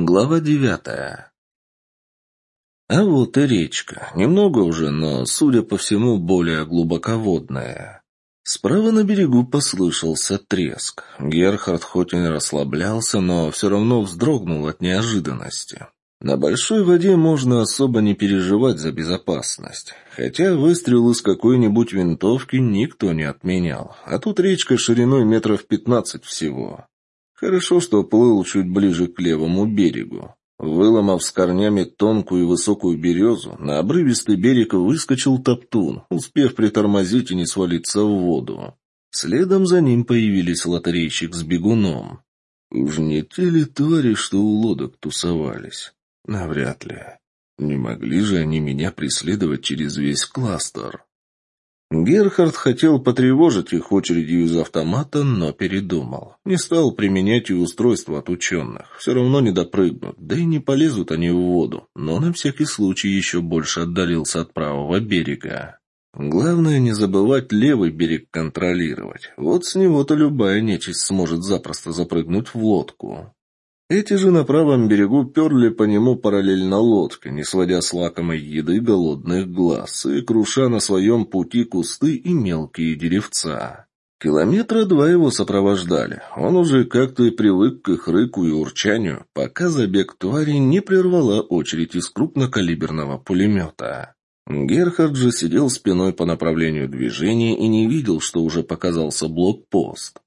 Глава девятая. А вот и речка. Немного уже, но, судя по всему, более глубоководная. Справа на берегу послышался треск. Герхард хоть и не расслаблялся, но все равно вздрогнул от неожиданности. На большой воде можно особо не переживать за безопасность. Хотя выстрел из какой-нибудь винтовки никто не отменял. А тут речка шириной метров пятнадцать всего. Хорошо, что плыл чуть ближе к левому берегу. Выломав с корнями тонкую и высокую березу, на обрывистый берег выскочил топтун, успев притормозить и не свалиться в воду. Следом за ним появились лотерейщик с бегуном. Уж не те ли твари, что у лодок тусовались? Навряд ли. Не могли же они меня преследовать через весь кластер. Герхард хотел потревожить их очередью из автомата, но передумал. Не стал применять и устройство от ученых. Все равно не допрыгнут, да и не полезут они в воду. Но на всякий случай еще больше отдалился от правого берега. Главное не забывать левый берег контролировать. Вот с него-то любая нечисть сможет запросто запрыгнуть в лодку. Эти же на правом берегу перли по нему параллельно лодке, не сводя с лакомой еды голодных глаз и круша на своем пути кусты и мелкие деревца. Километра два его сопровождали. Он уже как-то и привык к их рыку и урчанию, пока забег твари не прервала очередь из крупнокалиберного пулемета. Герхард же сидел спиной по направлению движения и не видел, что уже показался блокпост.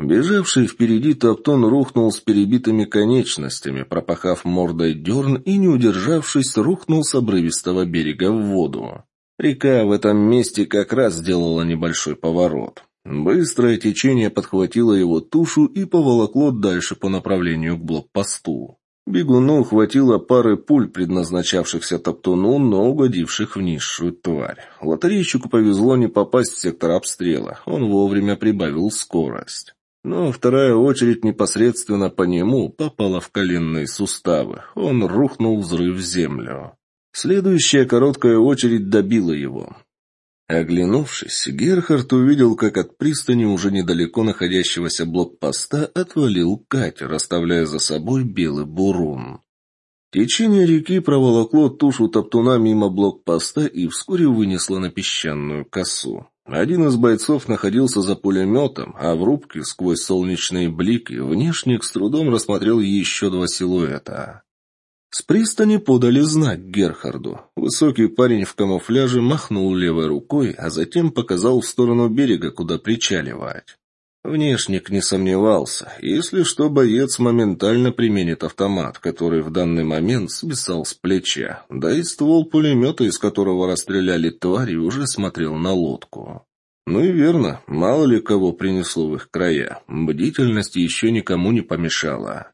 Бежавший впереди Топтон рухнул с перебитыми конечностями, пропахав мордой дерн и, не удержавшись, рухнул с обрывистого берега в воду. Река в этом месте как раз сделала небольшой поворот. Быстрое течение подхватило его тушу и поволокло дальше по направлению к блокпосту. Бегуну хватило пары пуль, предназначавшихся топтуну, но угодивших в низшую тварь. Лотерейщику повезло не попасть в сектор обстрела. Он вовремя прибавил скорость. Но вторая очередь непосредственно по нему попала в коленные суставы. Он рухнул взрыв в землю. Следующая короткая очередь добила его. Оглянувшись, Герхард увидел, как от пристани уже недалеко находящегося блокпоста отвалил катер, оставляя за собой белый бурун. Течение реки проволокло тушу топтуна мимо блокпоста и вскоре вынесло на песчаную косу. Один из бойцов находился за пулеметом, а в рубке, сквозь солнечные блики, внешник с трудом рассмотрел еще два силуэта. С пристани подали знак Герхарду. Высокий парень в камуфляже махнул левой рукой, а затем показал в сторону берега, куда причаливать. Внешник не сомневался. Если что, боец моментально применит автомат, который в данный момент свисал с плеча. Да и ствол пулемета, из которого расстреляли твари, уже смотрел на лодку. Ну и верно, мало ли кого принесло в их края. Бдительность еще никому не помешала.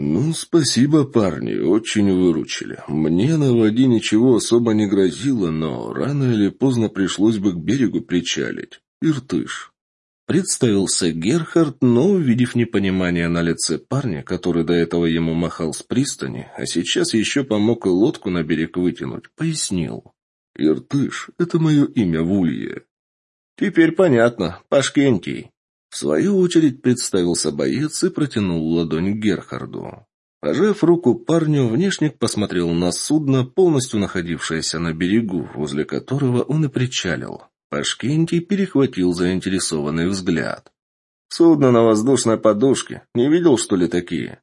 «Ну, спасибо, парни, очень выручили. Мне на воде ничего особо не грозило, но рано или поздно пришлось бы к берегу причалить. Иртыш, Представился Герхард, но, увидев непонимание на лице парня, который до этого ему махал с пристани, а сейчас еще помог и лодку на берег вытянуть, пояснил. «Иртыш — это мое имя в Улье». «Теперь понятно. Пашкентий». В свою очередь представился боец и протянул ладонь к Герхарду. Пожав руку парню, внешник посмотрел на судно, полностью находившееся на берегу, возле которого он и причалил. Пашкентий перехватил заинтересованный взгляд. «Судно на воздушной подушке. Не видел, что ли, такие?»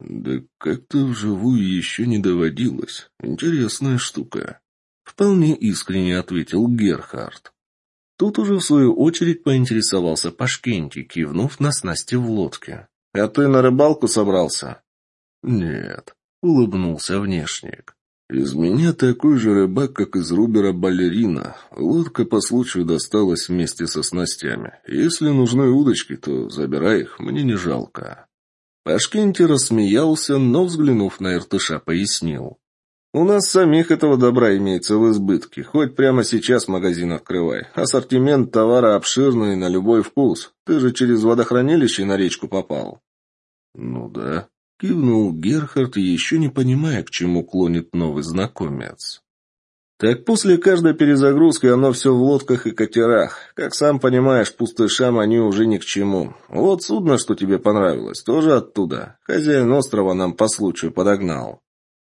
«Да как-то вживую еще не доводилось. Интересная штука», — вполне искренне ответил Герхард. Тут уже в свою очередь поинтересовался Пашкентий, кивнув на снасти в лодке. «А ты на рыбалку собрался?» «Нет», — улыбнулся внешник. Из меня такой же рыбак, как из Рубера балерина. Лодка по случаю досталась вместе со снастями. Если нужны удочки, то забирай их, мне не жалко. Пашкенти рассмеялся, но, взглянув на Иртыша, пояснил. «У нас самих этого добра имеется в избытке. Хоть прямо сейчас магазин открывай. Ассортимент товара обширный на любой вкус. Ты же через водохранилище на речку попал». «Ну да», Кивнул Герхард, еще не понимая, к чему клонит новый знакомец. Так после каждой перезагрузки оно все в лодках и катерах. Как сам понимаешь, пустышам они уже ни к чему. Вот судно, что тебе понравилось, тоже оттуда. Хозяин острова нам по случаю подогнал.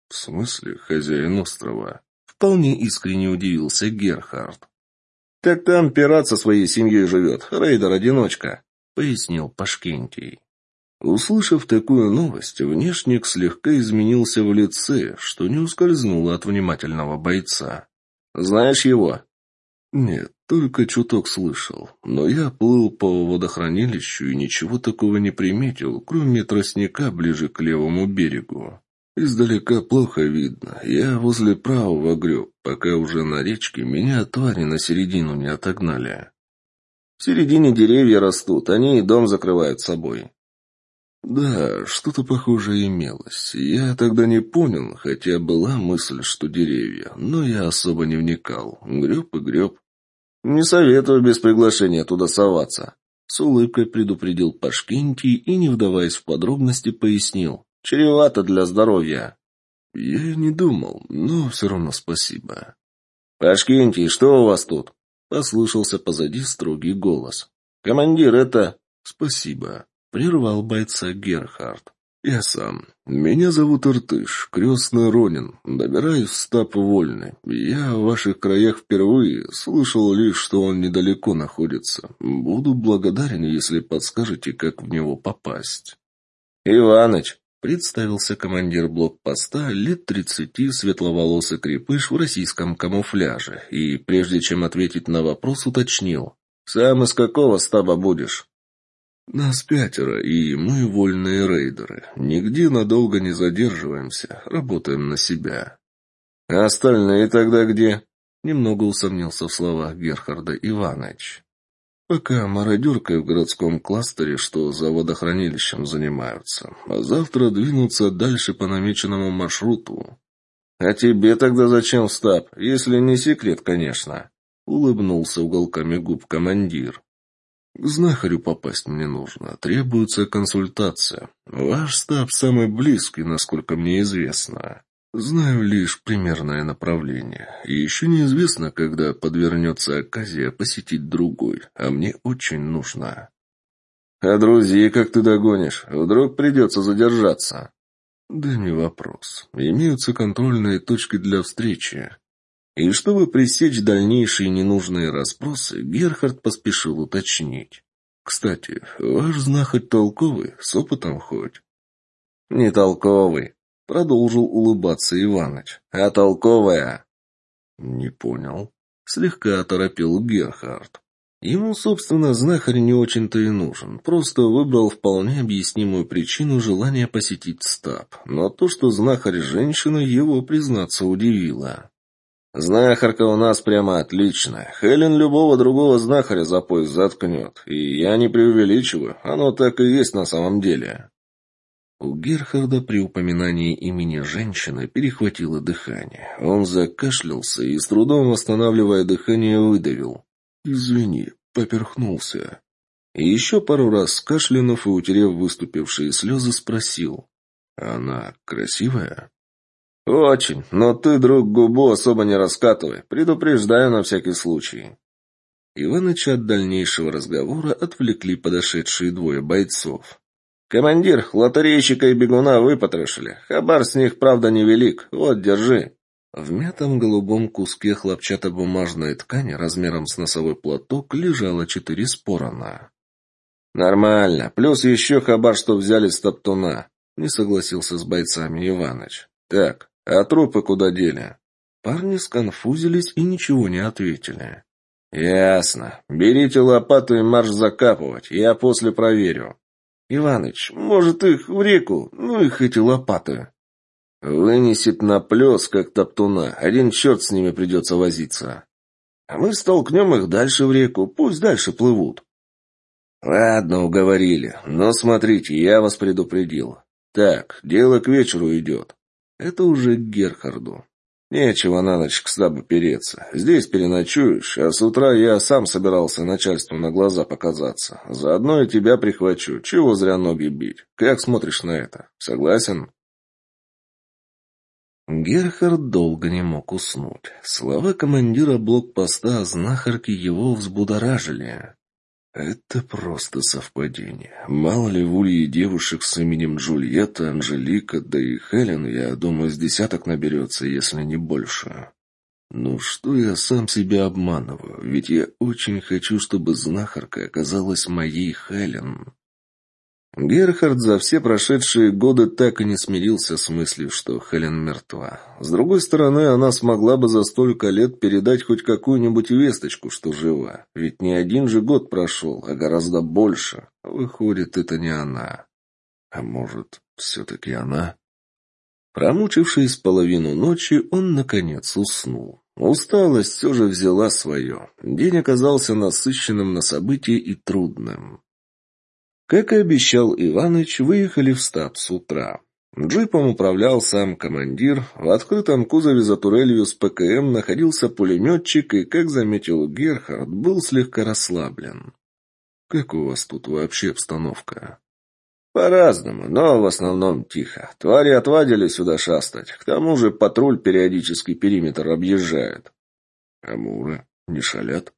В смысле хозяин острова? Вполне искренне удивился Герхард. Так там пират со своей семьей живет, рейдер-одиночка, пояснил Пашкентий. Услышав такую новость, внешник слегка изменился в лице, что не ускользнуло от внимательного бойца. «Знаешь его?» «Нет, только чуток слышал. Но я плыл по водохранилищу и ничего такого не приметил, кроме тростника ближе к левому берегу. Издалека плохо видно. Я возле правого греб, пока уже на речке меня твари на середину не отогнали. В середине деревья растут, они и дом закрывают собой. Да, что-то похожее имелось. Я тогда не понял, хотя была мысль, что деревья, но я особо не вникал. Греб и греб. Не советую без приглашения туда соваться. С улыбкой предупредил Пашкинтий и, не вдаваясь в подробности, пояснил. Чревато для здоровья. Я не думал, но все равно спасибо. Пашкинтий, что у вас тут? Послышался позади строгий голос. Командир, это... Спасибо. Прервал бойца Герхард. «Я сам. Меня зовут Иртыш, крестный Ронин. Добираюсь в стап вольный. Я в ваших краях впервые. Слышал лишь, что он недалеко находится. Буду благодарен, если подскажете, как в него попасть». «Иваныч», — представился командир блокпоста, лет тридцати, светловолосый крепыш в российском камуфляже, и, прежде чем ответить на вопрос, уточнил. «Сам из какого стаба будешь?» «Нас пятеро, и мы вольные рейдеры. Нигде надолго не задерживаемся, работаем на себя». «А остальные тогда где?» Немного усомнился в словах Герхарда Иванович. «Пока мародеркой в городском кластере, что за водохранилищем занимаются, а завтра двинуться дальше по намеченному маршруту». «А тебе тогда зачем стаб, если не секрет, конечно?» Улыбнулся уголками губ командир. Знахарю попасть мне нужно. Требуется консультация. Ваш стаб самый близкий, насколько мне известно. Знаю лишь примерное направление. И еще неизвестно, когда подвернется оказия посетить другой. А мне очень нужно. А друзей как ты догонишь? Вдруг придется задержаться? Да не вопрос. Имеются контрольные точки для встречи. И чтобы пресечь дальнейшие ненужные расспросы, Герхард поспешил уточнить. «Кстати, ваш знахарь толковый, с опытом хоть?» «Не толковый», — продолжил улыбаться Иваныч, — «а толковая». «Не понял». Слегка оторопил Герхард. Ему, собственно, знахарь не очень-то и нужен, просто выбрал вполне объяснимую причину желания посетить стаб, но то, что знахарь женщина, его, признаться, удивило. Знахарка у нас прямо отличная. Хелен любого другого знахаря за пояс заткнет. И я не преувеличиваю, оно так и есть на самом деле. У Герхарда при упоминании имени женщины перехватило дыхание. Он закашлялся и, с трудом восстанавливая дыхание, выдавил. «Извини, поперхнулся». И еще пару раз кашлянув и утерев выступившие слезы, спросил. «Она красивая?» «Очень, но ты, друг, губу особо не раскатывай. Предупреждаю на всякий случай». Иваныча от дальнейшего разговора отвлекли подошедшие двое бойцов. «Командир, лотерейщика и бегуна выпотрошили. Хабар с них, правда, невелик. Вот, держи». В мятом голубом куске хлопчатобумажной ткани размером с носовой платок лежало четыре спорона. «Нормально. Плюс еще хабар, что взяли с топтуна», — не согласился с бойцами Иваныч. «Так, а трупы куда дели? Парни сконфузились и ничего не ответили. Ясно. Берите лопату и марш закапывать. Я после проверю. Иваныч, может их в реку? Ну их эти лопаты. Вынесет на плес, как топтуна. Один черт с ними придется возиться. А мы столкнем их дальше в реку. Пусть дальше плывут. Ладно, уговорили. Но смотрите, я вас предупредил. Так, дело к вечеру идет. Это уже к Герхарду. Нечего на ночь к стабу переться. Здесь переночуешь, а с утра я сам собирался начальству на глаза показаться. Заодно и тебя прихвачу. Чего зря ноги бить? Как смотришь на это? Согласен? Герхард долго не мог уснуть. Слова командира блокпоста о знахарке его взбудоражили. Это просто совпадение. Мало ли в Улье девушек с именем Джульетта, Анжелика, да и Хелен, я думаю, с десяток наберется, если не больше. Ну что я сам себя обманываю? Ведь я очень хочу, чтобы знахарка оказалась моей Хелен. Герхард за все прошедшие годы так и не смирился с мыслью, что Хелен мертва. С другой стороны, она смогла бы за столько лет передать хоть какую-нибудь весточку, что жива. Ведь не один же год прошел, а гораздо больше. Выходит, это не она. А может, все-таки она? Промучившись половину ночи, он, наконец, уснул. Усталость все же взяла свое. День оказался насыщенным на события и трудным. Как и обещал Иваныч, выехали в стаб с утра. Джипом управлял сам командир, в открытом кузове за турелью с ПКМ находился пулеметчик и, как заметил Герхард, был слегка расслаблен. «Как у вас тут вообще обстановка?» «По-разному, но в основном тихо. Твари отвадили сюда шастать. К тому же патруль периодически периметр объезжает». «Амуры не шалят?»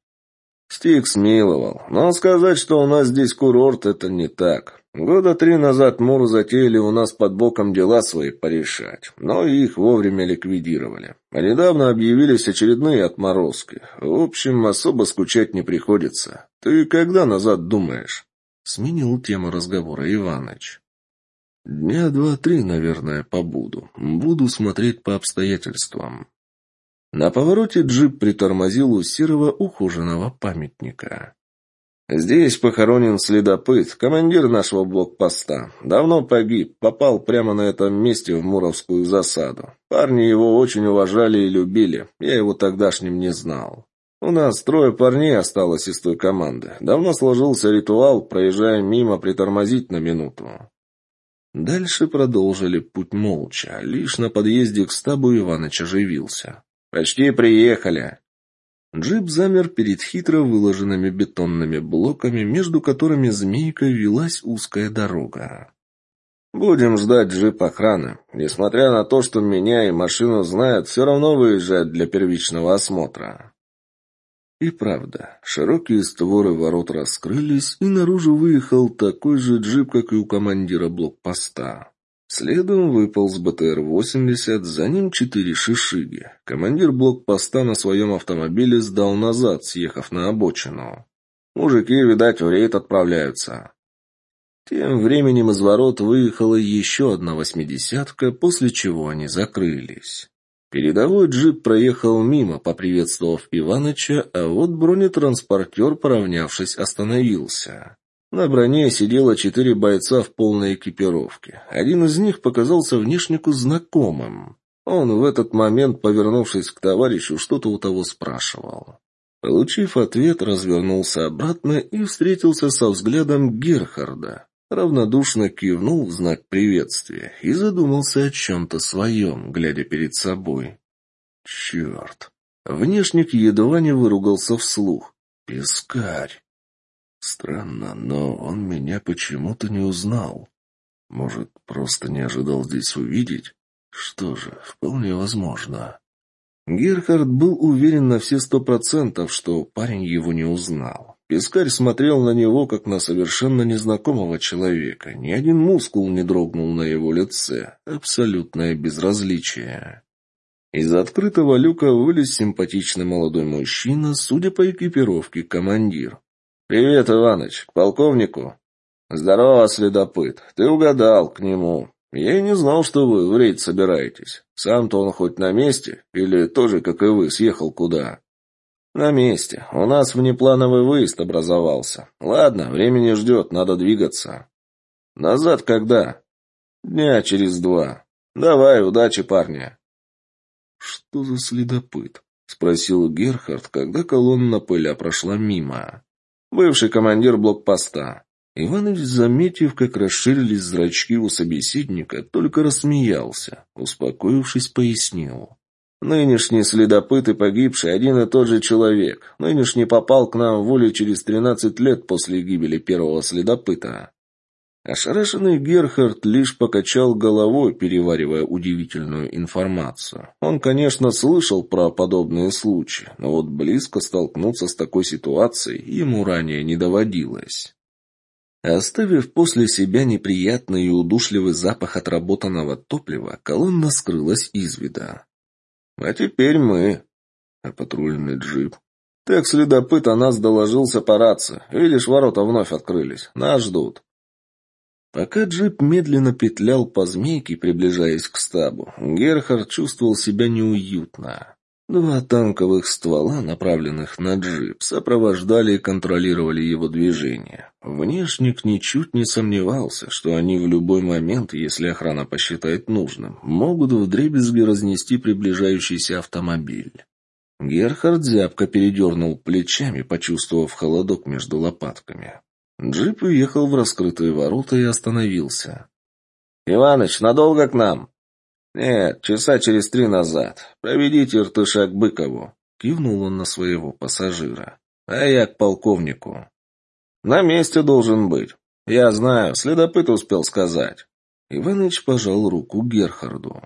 Стик смиловал, но сказать, что у нас здесь курорт, это не так. Года три назад Муру затеяли у нас под боком дела свои порешать, но их вовремя ликвидировали. А недавно объявились очередные отморозки. В общем, особо скучать не приходится. Ты когда назад думаешь? Сменил тему разговора Иваныч. Дня два-три, наверное, побуду. Буду смотреть по обстоятельствам. На повороте джип притормозил у серого ухоженного памятника. «Здесь похоронен следопыт, командир нашего блокпоста. Давно погиб, попал прямо на этом месте в Муровскую засаду. Парни его очень уважали и любили, я его тогдашним не знал. У нас трое парней осталось из той команды. Давно сложился ритуал, проезжая мимо, притормозить на минуту». Дальше продолжили путь молча, лишь на подъезде к стабу Иваныч оживился. «Почти приехали». Джип замер перед хитро выложенными бетонными блоками, между которыми змейкой велась узкая дорога. «Будем ждать джип охраны. Несмотря на то, что меня и машину знают, все равно выезжают для первичного осмотра». И правда, широкие створы ворот раскрылись, и наружу выехал такой же джип, как и у командира блокпоста. Следом выполз БТР-80, за ним четыре шишиги. Командир блокпоста на своем автомобиле сдал назад, съехав на обочину. Мужики, видать, в рейд отправляются. Тем временем из ворот выехала еще одна восьмидесятка, после чего они закрылись. Передовой джип проехал мимо, поприветствовав Иваныча, а вот бронетранспортер, поравнявшись, остановился. На броне сидело четыре бойца в полной экипировке. Один из них показался внешнику знакомым. Он в этот момент, повернувшись к товарищу, что-то у того спрашивал. Получив ответ, развернулся обратно и встретился со взглядом Герхарда. Равнодушно кивнул в знак приветствия и задумался о чем-то своем, глядя перед собой. Черт! Внешник едва не выругался вслух. Пескарь! Странно, но он меня почему-то не узнал. Может, просто не ожидал здесь увидеть? Что же, вполне возможно. Герхард был уверен на все сто процентов, что парень его не узнал. Пескарь смотрел на него, как на совершенно незнакомого человека. Ни один мускул не дрогнул на его лице. Абсолютное безразличие. Из открытого люка вылез симпатичный молодой мужчина, судя по экипировке, командир. «Привет, Иваныч, полковнику?» «Здорово, следопыт. Ты угадал, к нему. Я и не знал, что вы в рейд собираетесь. Сам-то он хоть на месте? Или тоже, как и вы, съехал куда?» «На месте. У нас внеплановый выезд образовался. Ладно, времени ждет, надо двигаться». «Назад когда?» «Дня через два. Давай, удачи, парни». «Что за следопыт?» — спросил Герхард, когда колонна пыля прошла мимо. Бывший командир блокпоста. Иванович, заметив, как расширились зрачки у собеседника, только рассмеялся, успокоившись, пояснил. Нынешний следопыт и погибший один и тот же человек. Нынешний попал к нам в волю через тринадцать лет после гибели первого следопыта. Ошарашенный Герхард лишь покачал головой, переваривая удивительную информацию. Он, конечно, слышал про подобные случаи, но вот близко столкнуться с такой ситуацией ему ранее не доводилось. Оставив после себя неприятный и удушливый запах отработанного топлива, колонна скрылась из вида. «А теперь мы...» «А патрульный джип?» «Так следопыт о нас доложился по рации. Видишь, ворота вновь открылись. Нас ждут». Пока джип медленно петлял по змейке, приближаясь к стабу, Герхард чувствовал себя неуютно. Два танковых ствола, направленных на джип, сопровождали и контролировали его движение. Внешник ничуть не сомневался, что они в любой момент, если охрана посчитает нужным, могут вдребезги разнести приближающийся автомобиль. Герхард зябко передернул плечами, почувствовав холодок между лопатками. Джип уехал в раскрытые ворота и остановился. «Иваныч, надолго к нам?» «Нет, часа через три назад. Проведите Иртыша к Быкову», — кивнул он на своего пассажира. «А я к полковнику». «На месте должен быть. Я знаю, следопыт успел сказать». Иваныч пожал руку Герхарду.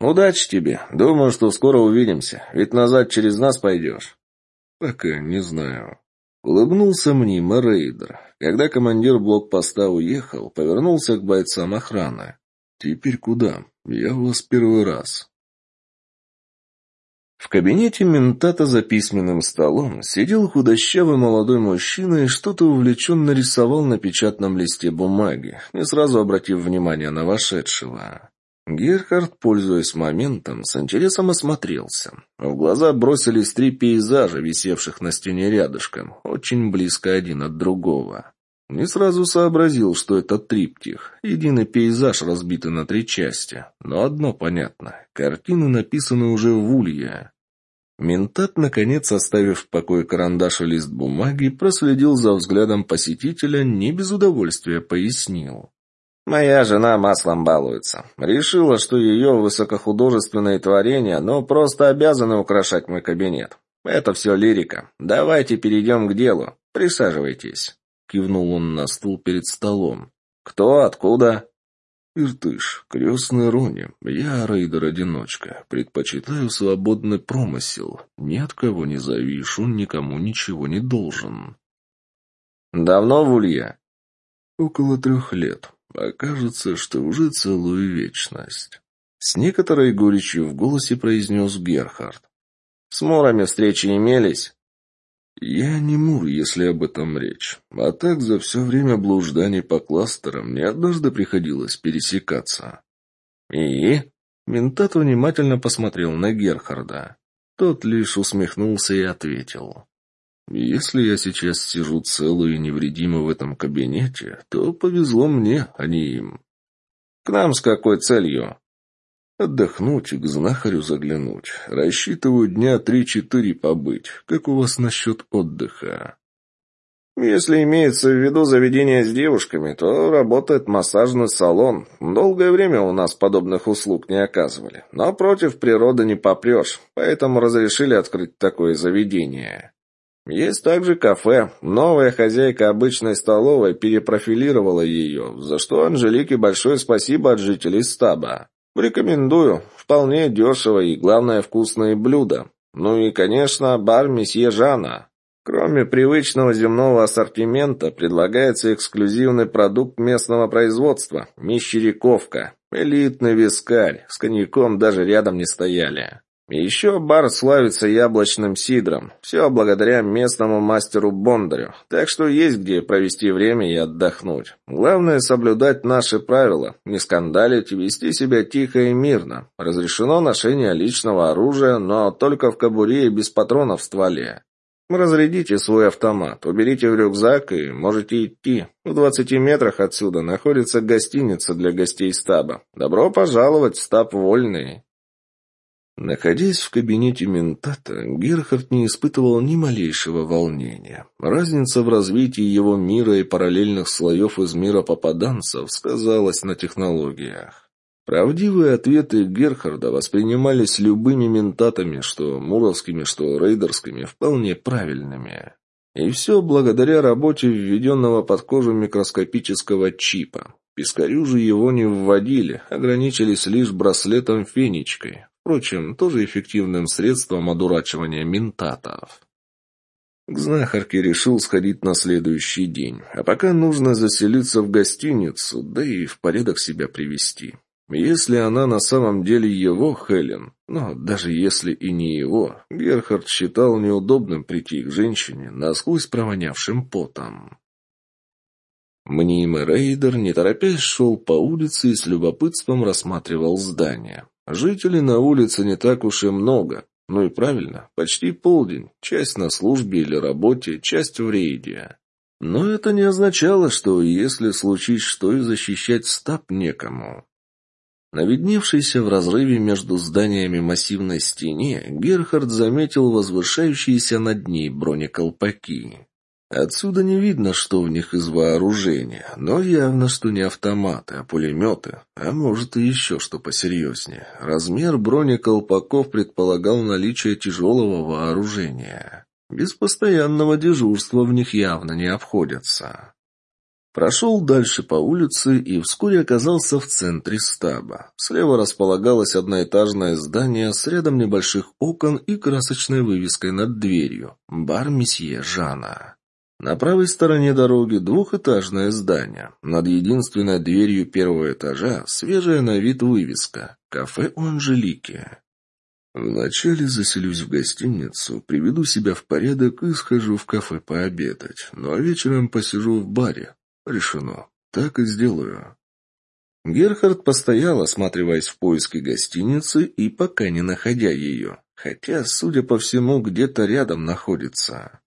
«Удачи тебе. Думаю, что скоро увидимся. Ведь назад через нас пойдешь». «Пока не знаю». Улыбнулся мнимо рейдер. Когда командир блокпоста уехал, повернулся к бойцам охраны. «Теперь куда? Я у вас первый раз». В кабинете ментата за письменным столом сидел худощавый молодой мужчина и что-то увлеченно рисовал на печатном листе бумаги, не сразу обратив внимание на вошедшего. Герхард, пользуясь моментом, с интересом осмотрелся. В глаза бросились три пейзажа, висевших на стене рядышком, очень близко один от другого. Не сразу сообразил, что это триптих, единый пейзаж, разбитый на три части. Но одно понятно — картины написаны уже в улье. Ментат, наконец, оставив в покое карандаш и лист бумаги, проследил за взглядом посетителя, не без удовольствия пояснил. Моя жена маслом балуется. Решила, что ее высокохудожественные творения, ну, просто обязаны украшать мой кабинет. Это все лирика. Давайте перейдем к делу. Присаживайтесь. Кивнул он на стул перед столом. Кто, откуда? Иртыш, крестный Рони. Я рейдер-одиночка. Предпочитаю свободный промысел. Ни от кого не завишу, никому ничего не должен. Давно в Улье? Около трех лет. Окажется, что уже целую вечность. С некоторой горечью в голосе произнес Герхард. «С Мурами встречи имелись?» «Я не Мур, если об этом речь. А так за все время блужданий по кластерам мне однажды приходилось пересекаться». «И?» Ментат внимательно посмотрел на Герхарда. Тот лишь усмехнулся и ответил. Если я сейчас сижу целый и невредимый в этом кабинете, то повезло мне, а не им. К нам с какой целью? Отдохнуть и к знахарю заглянуть. Рассчитываю дня три-четыре побыть. Как у вас насчет отдыха? Если имеется в виду заведение с девушками, то работает массажный салон. Долгое время у нас подобных услуг не оказывали. Но против природы не попрешь, поэтому разрешили открыть такое заведение. Есть также кафе. Новая хозяйка обычной столовой перепрофилировала ее, за что Анжелике большое спасибо от жителей стаба. Рекомендую. Вполне дешево и, главное, вкусные блюда. Ну и, конечно, бар месье Жана. Кроме привычного земного ассортимента, предлагается эксклюзивный продукт местного производства – мещеряковка. Элитный вискарь, с коньяком даже рядом не стояли. Еще бар славится яблочным сидром. Все благодаря местному мастеру Бондарю. Так что есть где провести время и отдохнуть. Главное соблюдать наши правила. Не скандалить, вести себя тихо и мирно. Разрешено ношение личного оружия, но только в кобуре и без патронов в стволе. Разрядите свой автомат, уберите в рюкзак и можете идти. В двадцати метрах отсюда находится гостиница для гостей стаба. Добро пожаловать в стаб Вольный. Находясь в кабинете ментата, Герхард не испытывал ни малейшего волнения. Разница в развитии его мира и параллельных слоев из мира попаданцев сказалась на технологиях. Правдивые ответы Герхарда воспринимались любыми ментатами, что муровскими, что рейдерскими, вполне правильными. И все благодаря работе введенного под кожу микроскопического чипа. Пискарю же его не вводили, ограничились лишь браслетом-фенечкой. Впрочем, тоже эффективным средством одурачивания ментатов. К знахарке решил сходить на следующий день, а пока нужно заселиться в гостиницу, да и в порядок себя привести. Если она на самом деле его, Хелен, но даже если и не его, Герхард считал неудобным прийти к женщине, насквозь провонявшим потом. Мнимый рейдер, не торопясь, шел по улице и с любопытством рассматривал здание. Жителей на улице не так уж и много. Ну и правильно, почти полдень. Часть на службе или работе, часть в рейде. Но это не означало, что если случись что и защищать стаб некому. На в разрыве между зданиями массивной стене Герхард заметил возвышающиеся над ней бронеколпаки. Отсюда не видно, что в них из вооружения, но явно, что не автоматы, а пулеметы, а может и еще что посерьезнее. Размер бронеколпаков предполагал наличие тяжелого вооружения. Без постоянного дежурства в них явно не обходятся. Прошел дальше по улице и вскоре оказался в центре стаба. Слева располагалось одноэтажное здание с рядом небольших окон и красочной вывеской над дверью «Бар месье Жана». На правой стороне дороги двухэтажное здание. Над единственной дверью первого этажа свежая на вид вывеска «Кафе у Анжелики». Вначале заселюсь в гостиницу, приведу себя в порядок и схожу в кафе пообедать. Ну а вечером посижу в баре. Решено. Так и сделаю. Герхард постоял, осматриваясь в поиске гостиницы и пока не находя ее. Хотя, судя по всему, где-то рядом находится.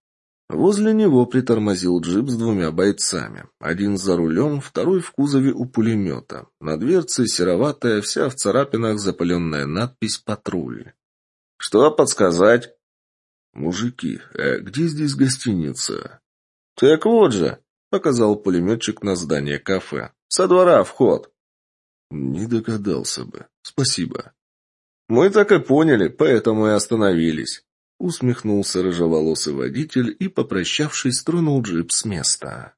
Возле него притормозил джип с двумя бойцами. Один за рулем, второй в кузове у пулемета. На дверце сероватая, вся в царапинах запаленная надпись «Патруль». «Что подсказать?» «Мужики, а где здесь гостиница?» «Так вот же», — показал пулеметчик на здание кафе. «Со двора вход». «Не догадался бы. Спасибо». «Мы так и поняли, поэтому и остановились». Усмехнулся рыжеволосый водитель и, попрощавшись, тронул джип с места.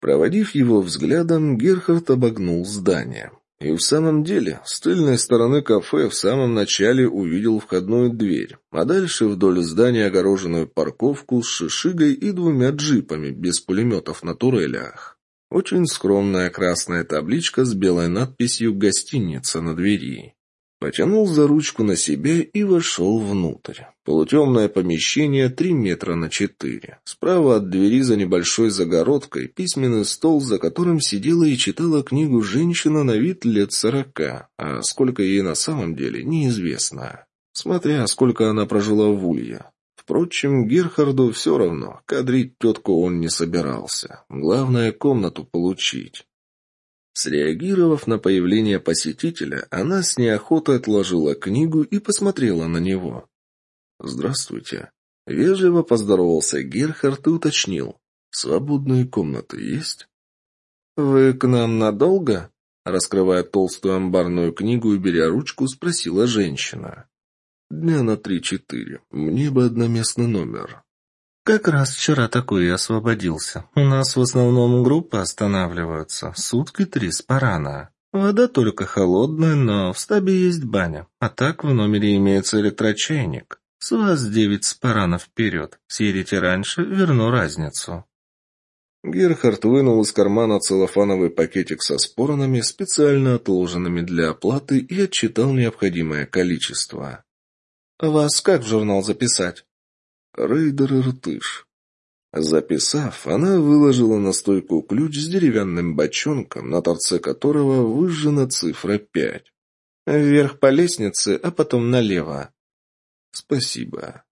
Проводив его взглядом, Герхард обогнул здание. И в самом деле, с тыльной стороны кафе в самом начале увидел входную дверь, а дальше вдоль здания огороженную парковку с шишигой и двумя джипами без пулеметов на турелях. Очень скромная красная табличка с белой надписью «Гостиница» на двери. Потянул за ручку на себе и вошел внутрь. Полутемное помещение три метра на четыре. Справа от двери за небольшой загородкой письменный стол, за которым сидела и читала книгу женщина на вид лет сорока, а сколько ей на самом деле, неизвестно. Смотря, сколько она прожила в Улье. Впрочем, Герхарду все равно, кадрить тетку он не собирался. Главное, комнату получить. Среагировав на появление посетителя, она с неохотой отложила книгу и посмотрела на него. «Здравствуйте». Вежливо поздоровался Герхард и уточнил. «Свободные комнаты есть?» «Вы к нам надолго?» Раскрывая толстую амбарную книгу и беря ручку, спросила женщина. «Дня на три-четыре. Мне бы одноместный номер». Как раз вчера такой и освободился. У нас в основном группы останавливаются. Сутки три спарана. Вода только холодная, но в стабе есть баня. А так в номере имеется электрочайник. С вас девять спаранов вперед. Съедете раньше, верну разницу. Герхард вынул из кармана целлофановый пакетик со споронами, специально отложенными для оплаты, и отчитал необходимое количество. «Вас как в журнал записать?» Рейдер Иртыш. Записав, она выложила на стойку ключ с деревянным бочонком, на торце которого выжжена цифра пять. Вверх по лестнице, а потом налево. Спасибо.